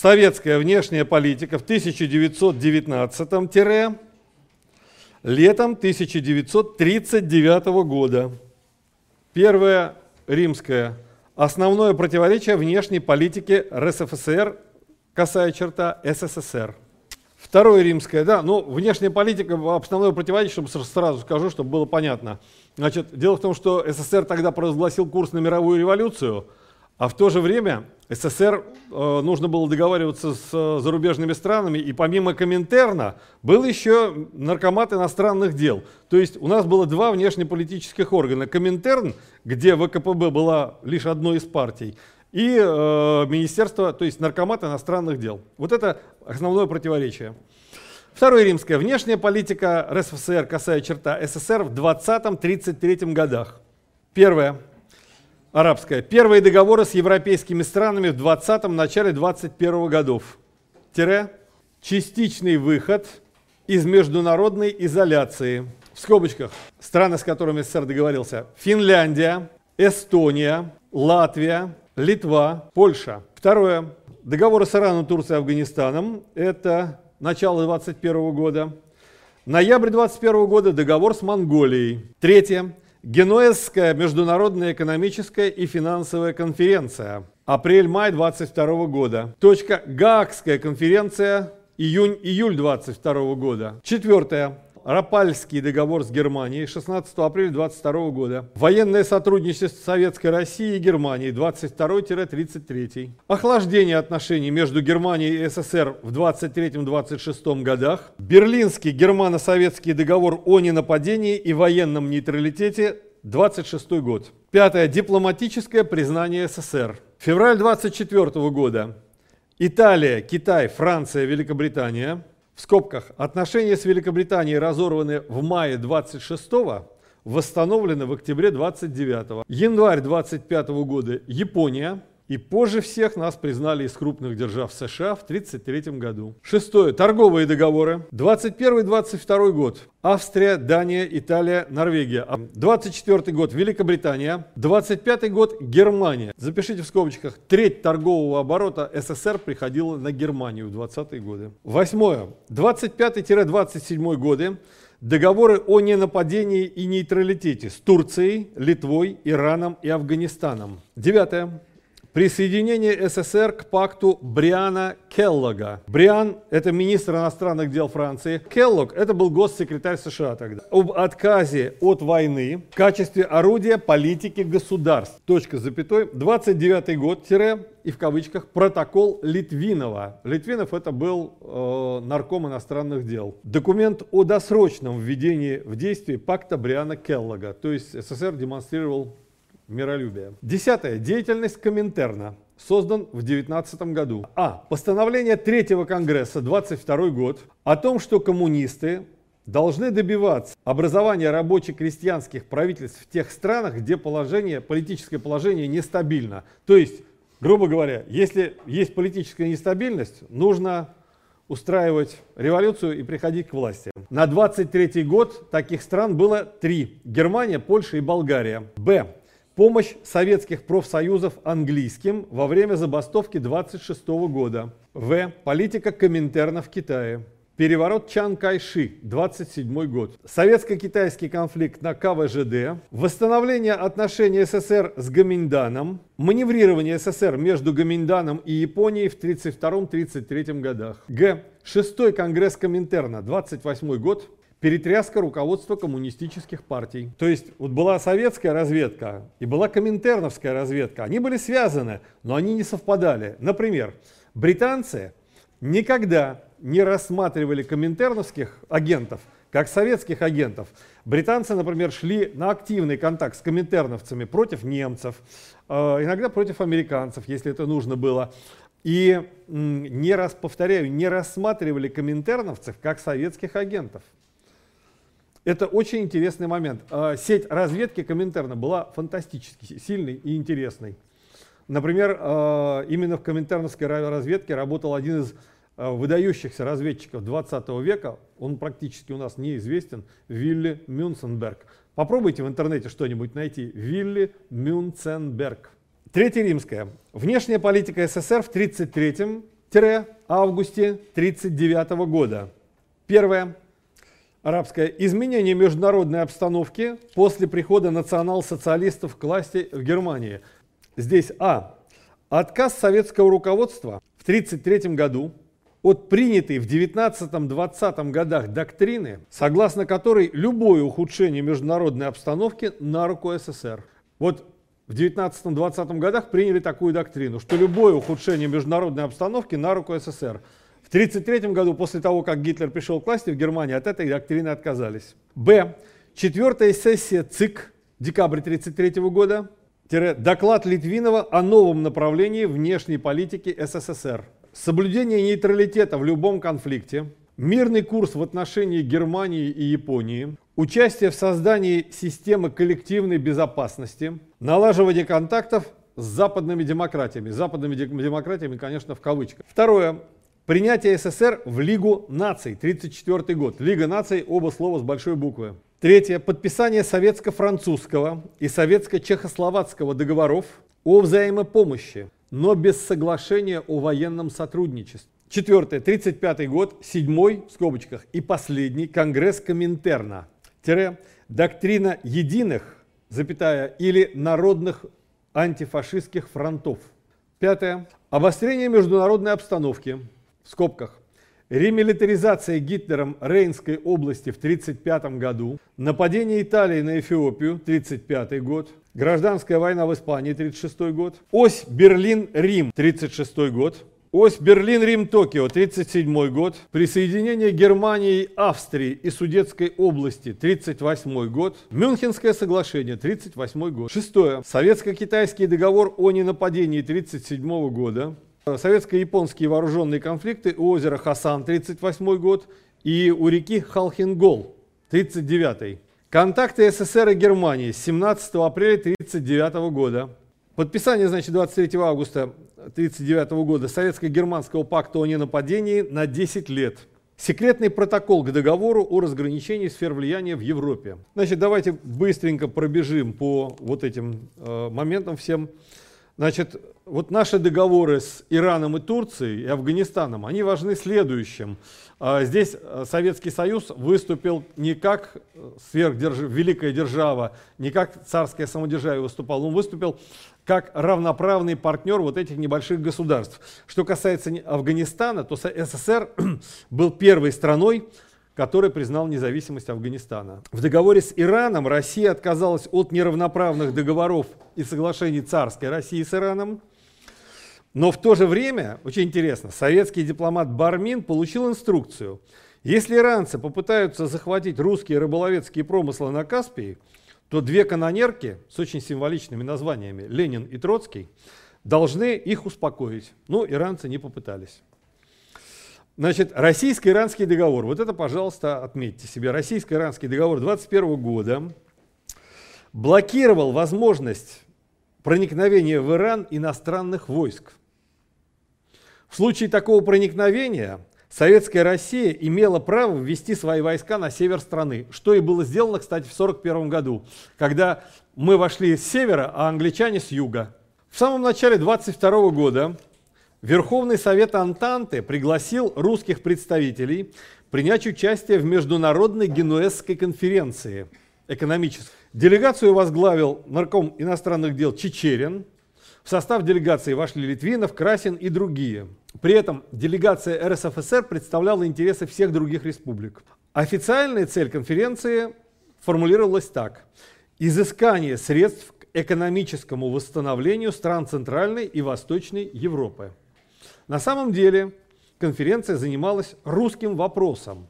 Советская внешняя политика в 1919 летом 1939 года. Первая римская. Основное противоречие внешней политики РСФСР, касая черта СССР. Второе римское, да, ну, внешняя политика, основное противоречие, чтобы сразу скажу, чтобы было понятно. Значит, дело в том, что СССР тогда провозгласил курс на мировую революцию, а в то же время СССР э, нужно было договариваться с э, зарубежными странами, и помимо Коминтерна был еще наркомат иностранных дел. То есть у нас было два внешнеполитических органа. Коминтерн, где ВКПБ была лишь одной из партий, и э, Министерство, то есть Наркомат иностранных дел. Вот это основное противоречие. Второе римское. Внешняя политика РСФСР, касая черта СССР в 20-33 годах. Первое. Арабская. Первые договоры с европейскими странами в 20-м, начале 21 годов. Тире. Частичный выход из международной изоляции. В скобочках. Страны, с которыми СССР договорился. Финляндия, Эстония, Латвия, Литва, Польша. Второе. Договоры с Ираном, Турцией Афганистаном. Это начало 2021 года. Ноябрь 2021 года договор с Монголией. Третье. Генуэзская международная экономическая и финансовая конференция. Апрель-май 2022 года. Точка. Гаагская конференция. Июнь-июль 2022 года. Четвертое. Рапальский договор с Германией 16 апреля 22 года. Военное сотрудничество Советской России и Германии 22-33. Охлаждение отношений между Германией и СССР в 23-26 годах. Берлинский германо-советский договор о ненападении и военном нейтралитете 26 год. Пятое. Дипломатическое признание СССР. Февраль 24 года. Италия, Китай, Франция, Великобритания в скобках, отношения с Великобританией разорваны в мае 26-го, восстановлены в октябре 29-го. Январь 25 -го года. Япония, и позже всех нас признали из крупных держав США в 1933 году. Шестое. Торговые договоры. 21-22 год. Австрия, Дания, Италия, Норвегия. 24 год Великобритания. 25 год Германия. Запишите в скобочках. Треть торгового оборота СССР приходила на Германию в 20-е годы. Восьмое. 25-27 годы. Договоры о ненападении и нейтралитете с Турцией, Литвой, Ираном и Афганистаном. Девятое. Присоединение СССР к пакту Бриана Келлога. Бриан – это министр иностранных дел Франции. Келлог – это был госсекретарь США тогда. Об отказе от войны в качестве орудия политики государств. Точка запятой. 29 год, тире, и в кавычках, протокол Литвинова. Литвинов это был э, нарком иностранных дел. Документ о досрочном введении в действие пакта Бриана Келлога. То есть СССР демонстрировал миролюбия. Десятое. Деятельность Коминтерна. Создан в 19 году. А. Постановление Третьего Конгресса, 22 год, о том, что коммунисты должны добиваться образования рабоче-крестьянских правительств в тех странах, где положение, политическое положение нестабильно. То есть, грубо говоря, если есть политическая нестабильность, нужно устраивать революцию и приходить к власти. На 23 год таких стран было три. Германия, Польша и Болгария. Б. Помощь советских профсоюзов английским во время забастовки 26 года. В. Политика Коминтерна в Китае. Переворот Чан Кайши, 27 год. Советско-китайский конфликт на КВЖД. Восстановление отношений СССР с Гаминданом. Маневрирование СССР между Гаминданом и Японией в 1932-1933 годах. Г. Шестой конгресс Коминтерна, 28 год перетряска руководства коммунистических партий. То есть вот была советская разведка и была коминтерновская разведка. Они были связаны, но они не совпадали. Например, британцы никогда не рассматривали коминтерновских агентов как советских агентов. Британцы, например, шли на активный контакт с коминтерновцами против немцев, э, иногда против американцев, если это нужно было. И не раз, повторяю, не рассматривали коминтерновцев как советских агентов. Это очень интересный момент. А, сеть разведки Коминтерна была фантастически сильной и интересной. Например, а, именно в коминтерновской разведке работал один из а, выдающихся разведчиков 20 века, он практически у нас неизвестен, Вилли Мюнценберг. Попробуйте в интернете что-нибудь найти. Вилли Мюнценберг. Третье римское. Внешняя политика СССР в 1933 августе 1939 года. Первое. Арабское. Изменение международной обстановки после прихода национал-социалистов к власти в Германии. Здесь А. Отказ советского руководства в 1933 году от принятой в 19-20 годах доктрины, согласно которой любое ухудшение международной обстановки на руку СССР. Вот в 19-20 годах приняли такую доктрину, что любое ухудшение международной обстановки на руку СССР. В 1933 году, после того, как Гитлер пришел к власти в Германии, от этой доктрины отказались. Б. Четвертая сессия ЦИК, декабрь 1933 года, доклад Литвинова о новом направлении внешней политики СССР. Соблюдение нейтралитета в любом конфликте, мирный курс в отношении Германии и Японии, участие в создании системы коллективной безопасности, налаживание контактов с западными демократиями. Западными демократиями, конечно, в кавычках. Второе. Принятие СССР в Лигу наций, 1934 год. Лига наций, оба слова с большой буквы. Третье. Подписание советско-французского и советско-чехословацкого договоров о взаимопомощи, но без соглашения о военном сотрудничестве. Четвертое. 1935 год, седьмой, в скобочках, и последний Конгресс Коминтерна, тире, доктрина единых, запятая, или народных антифашистских фронтов. Пятое. Обострение международной обстановки, в скобках, ремилитаризация Гитлером Рейнской области в 1935 году, нападение Италии на Эфиопию, 1935 год, гражданская война в Испании, 1936 год, ось Берлин-Рим, 1936 год, Ось Берлин-Рим-Токио, 1937 год. Присоединение Германии, Австрии и Судетской области, 1938 год. Мюнхенское соглашение, 1938 год. Шестое. Советско-китайский договор о ненападении 1937 года. Советско-японские вооруженные конфликты у озера Хасан, 1938 год. И у реки Халхингол, 1939. Контакты СССР и Германии 17 апреля 1939 года. Подписание, значит, 23 августа 1939 года Советско-германского пакта о ненападении на 10 лет. Секретный протокол к договору о разграничении сфер влияния в Европе. Значит, давайте быстренько пробежим по вот этим э, моментам всем. Значит, вот наши договоры с Ираном и Турцией и Афганистаном, они важны следующим. А, здесь э, Советский Союз выступил не как э, сверхдерж... великая держава, не как царское самодержавие выступал, он выступил как равноправный партнер вот этих небольших государств. Что касается Афганистана, то СССР был первой страной, который признал независимость Афганистана. В договоре с Ираном Россия отказалась от неравноправных договоров и соглашений царской России с Ираном. Но в то же время, очень интересно, советский дипломат Бармин получил инструкцию. Если иранцы попытаются захватить русские рыболовецкие промыслы на Каспии, то две канонерки с очень символичными названиями, Ленин и Троцкий, должны их успокоить. Но иранцы не попытались. Значит, российско-иранский договор. Вот это, пожалуйста, отметьте себе. Российско-иранский договор 21 года блокировал возможность проникновения в Иран иностранных войск. В случае такого проникновения Советская Россия имела право ввести свои войска на север страны, что и было сделано, кстати, в 1941 году, когда мы вошли с севера, а англичане с юга. В самом начале 22 года Верховный Совет Антанты пригласил русских представителей принять участие в Международной Генуэзской конференции экономической. Делегацию возглавил нарком иностранных дел Чечерин. В состав делегации вошли Литвинов, Красин и другие – при этом делегация РСФСР представляла интересы всех других республик. Официальная цель конференции формулировалась так. Изыскание средств к экономическому восстановлению стран Центральной и Восточной Европы. На самом деле конференция занималась русским вопросом.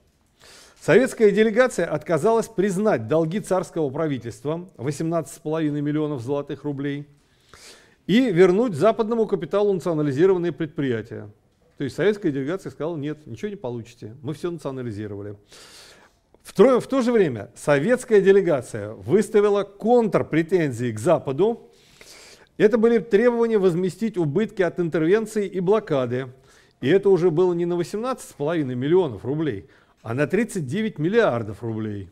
Советская делегация отказалась признать долги царского правительства 18,5 миллионов золотых рублей – и вернуть западному капиталу национализированные предприятия. То есть советская делегация сказала, нет, ничего не получите, мы все национализировали. В то, в то же время советская делегация выставила контрпретензии к Западу. Это были требования возместить убытки от интервенции и блокады. И это уже было не на 18,5 миллионов рублей, а на 39 миллиардов рублей.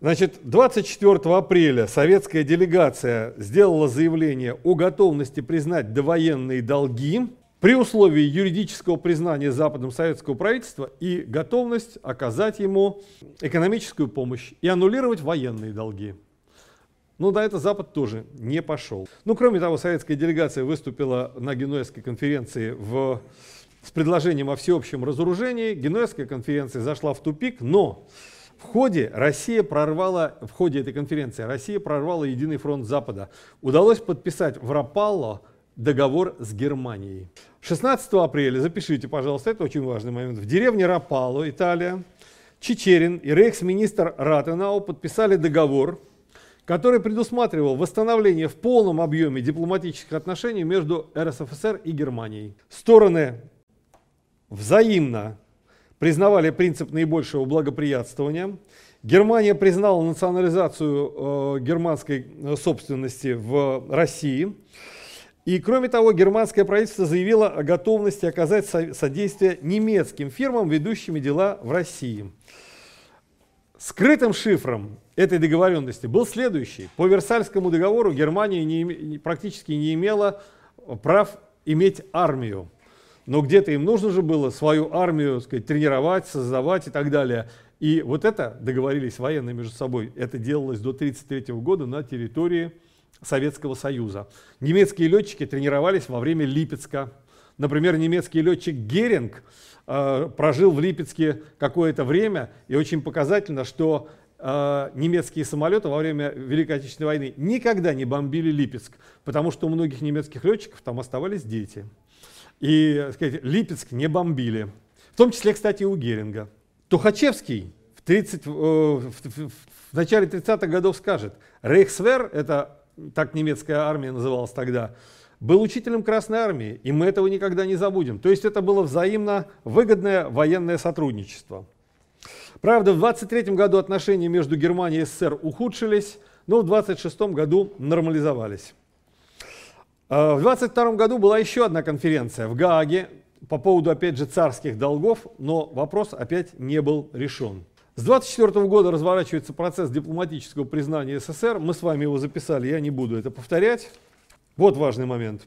Значит, 24 апреля советская делегация сделала заявление о готовности признать довоенные долги. при условии юридического признания Западом советского правительства и готовность оказать ему экономическую помощь и аннулировать военные долги. Но на это Запад тоже не пошел. Ну, кроме того, советская делегация выступила на Генуэзской конференции в, с предложением о всеобщем разоружении. Генуэзская конференция зашла в тупик, но в ходе Россия прорвала, в ходе этой конференции Россия прорвала единый фронт Запада. Удалось подписать в Рапалло договор с Германией. 16 апреля, запишите, пожалуйста, это очень важный момент, в деревне Рапалло, Италия, Чечерин и рейхс-министр Ратенау подписали договор, который предусматривал восстановление в полном объеме дипломатических отношений между РСФСР и Германией. Стороны взаимно признавали принцип наибольшего благоприятствования. Германия признала национализацию э, германской э, собственности в России. И кроме того, германское правительство заявило о готовности оказать содействие немецким фирмам, ведущими дела в России. Скрытым шифром этой договоренности был следующий. По Версальскому договору Германия не, практически не имела прав иметь армию. Но где-то им нужно же было свою армию сказать, тренировать, создавать и так далее. И вот это договорились военные между собой. Это делалось до 1933 года на территории Советского Союза. Немецкие летчики тренировались во время Липецка. Например, немецкий летчик Геринг э, прожил в Липецке какое-то время, и очень показательно, что э, немецкие самолеты во время Великой Отечественной войны никогда не бомбили Липецк, потому что у многих немецких летчиков там оставались дети. И сказать, Липецк не бомбили. В том числе, кстати, у Геринга. Тухачевский в, 30, э, в, в, в начале 30-х годов скажет, Рейхсвер, это так немецкая армия называлась тогда, был учителем Красной Армии, и мы этого никогда не забудем. То есть это было взаимно выгодное военное сотрудничество. Правда, в 23 году отношения между Германией и СССР ухудшились, но в 26 году нормализовались. А, в 22 году была еще одна конференция в Гааге по поводу, опять же, царских долгов, но вопрос опять не был решен. С 24 года разворачивается процесс дипломатического признания СССР. Мы с вами его записали, я не буду это повторять. Вот важный момент.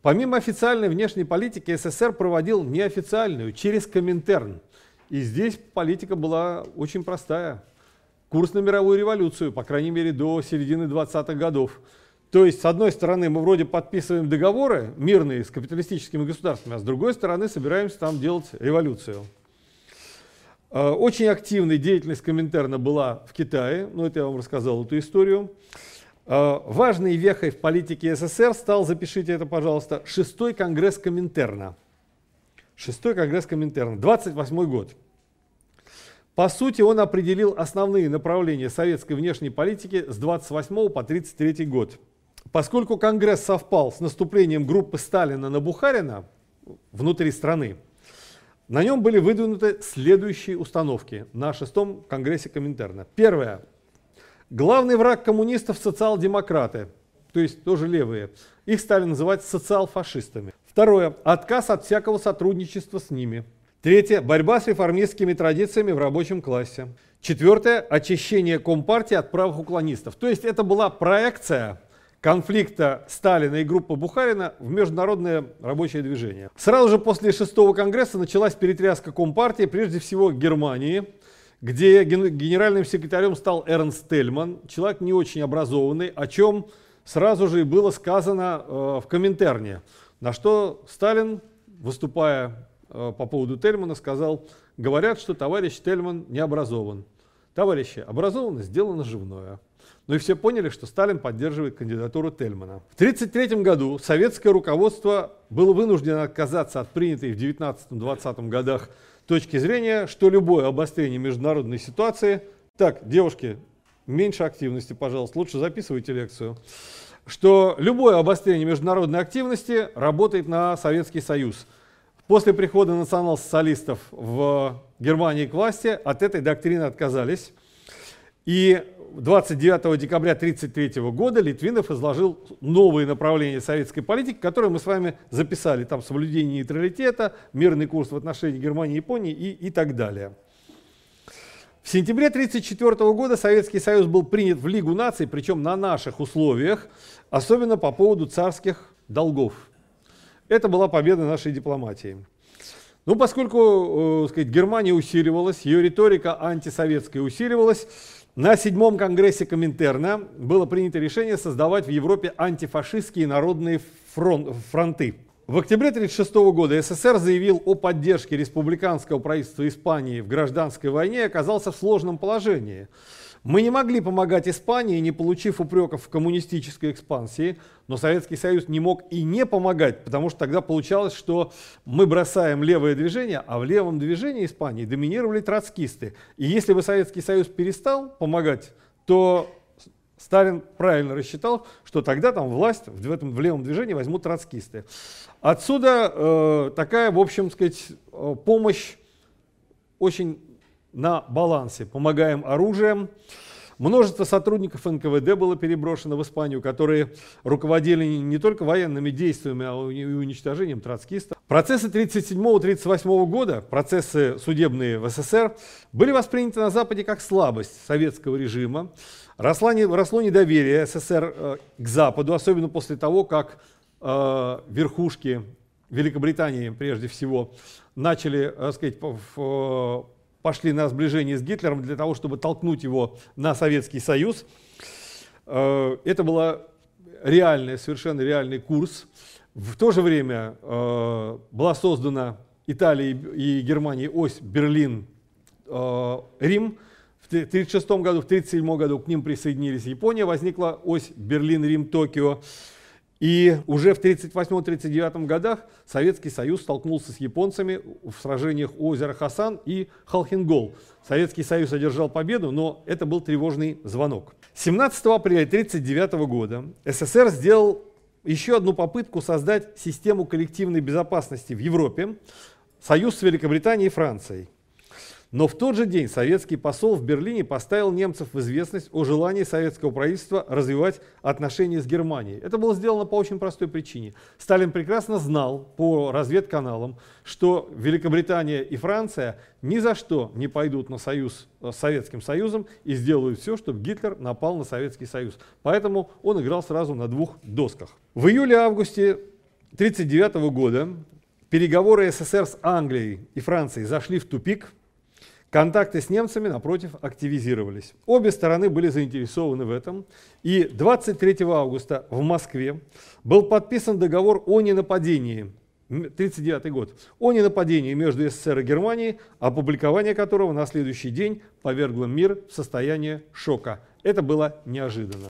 Помимо официальной внешней политики, СССР проводил неофициальную, через Коминтерн. И здесь политика была очень простая. Курс на мировую революцию, по крайней мере, до середины 20-х годов. То есть, с одной стороны, мы вроде подписываем договоры мирные с капиталистическими государствами, а с другой стороны, собираемся там делать революцию. Э, очень активной деятельность Коминтерна была в Китае, ну это я вам рассказал эту историю. Э, важной вехой в политике СССР стал, запишите это, пожалуйста, шестой конгресс Коминтерна. Шестой конгресс Коминтерна, 28 год. По сути, он определил основные направления советской внешней политики с 28 по 33 год. Поскольку Конгресс совпал с наступлением группы Сталина на Бухарина внутри страны, на нем были выдвинуты следующие установки на шестом конгрессе Коминтерна. Первое. Главный враг коммунистов – социал-демократы, то есть тоже левые. Их стали называть социал-фашистами. Второе. Отказ от всякого сотрудничества с ними. Третье. Борьба с реформистскими традициями в рабочем классе. Четвертое. Очищение Компартии от правых уклонистов. То есть это была проекция конфликта Сталина и группы Бухарина в международное рабочее движение. Сразу же после шестого конгресса началась перетряска Компартии, прежде всего Германии, где генеральным секретарем стал Эрнст Тельман, человек не очень образованный, о чем сразу же и было сказано э, в Коминтерне, на что Сталин, выступая э, по поводу Тельмана, сказал, говорят, что товарищ Тельман не образован. Товарищи, образованно сделано живное. Ну и все поняли, что Сталин поддерживает кандидатуру Тельмана. В 1933 году советское руководство было вынуждено отказаться от принятой в 19-20 годах точки зрения, что любое обострение международной ситуации... Так, девушки, меньше активности, пожалуйста, лучше записывайте лекцию. Что любое обострение международной активности работает на Советский Союз. После прихода национал-социалистов в Германии к власти от этой доктрины отказались. И 29 декабря 1933 года Литвинов изложил новые направления советской политики, которые мы с вами записали. Там соблюдение нейтралитета, мирный курс в отношении Германии и Японии и, и так далее. В сентябре 1934 года Советский Союз был принят в Лигу наций, причем на наших условиях, особенно по поводу царских долгов. Это была победа нашей дипломатии. Ну, поскольку э, сказать, Германия усиливалась, ее риторика антисоветская усиливалась, на седьмом конгрессе Коминтерна было принято решение создавать в Европе антифашистские народные фронт, фронты. В октябре 1936 года СССР заявил о поддержке республиканского правительства Испании в гражданской войне и оказался в сложном положении. Мы не могли помогать Испании, не получив упреков в коммунистической экспансии, но Советский Союз не мог и не помогать, потому что тогда получалось, что мы бросаем левое движение, а в левом движении Испании доминировали троцкисты. И если бы Советский Союз перестал помогать, то Сталин правильно рассчитал, что тогда там власть в, этом, в левом движении возьмут троцкисты. Отсюда э, такая, в общем сказать, э, помощь очень на балансе. Помогаем оружием. Множество сотрудников НКВД было переброшено в Испанию, которые руководили не только военными действиями, а и уничтожением троцкистов. Процессы 1937-1938 года, процессы судебные в СССР, были восприняты на Западе как слабость советского режима. Росло, росло недоверие СССР э, к Западу, особенно после того, как э, верхушки Великобритании, прежде всего, начали, так э, сказать, в, пошли на сближение с Гитлером для того, чтобы толкнуть его на Советский Союз. Э, это был реальный, совершенно реальный курс. В то же время э, была создана Италией и Германией ось Берлин-Рим. В 1936 году, в 1937 году к ним присоединились Япония, возникла ось Берлин-Рим-Токио. И уже в 1938-1939 годах Советский Союз столкнулся с японцами в сражениях у озера Хасан и Халхингол. Советский Союз одержал победу, но это был тревожный звонок. 17 апреля 1939 года СССР сделал еще одну попытку создать систему коллективной безопасности в Европе, союз с Великобританией и Францией. Но в тот же день советский посол в Берлине поставил немцев в известность о желании советского правительства развивать отношения с Германией. Это было сделано по очень простой причине. Сталин прекрасно знал по разведканалам, что Великобритания и Франция ни за что не пойдут на союз с Советским Союзом и сделают все, чтобы Гитлер напал на Советский Союз. Поэтому он играл сразу на двух досках. В июле-августе 1939 года переговоры СССР с Англией и Францией зашли в тупик – Контакты с немцами, напротив, активизировались. Обе стороны были заинтересованы в этом. И 23 августа в Москве был подписан договор о ненападении, 1939 год, о ненападении между СССР и Германией, опубликование которого на следующий день повергло мир в состояние шока. Это было неожиданно.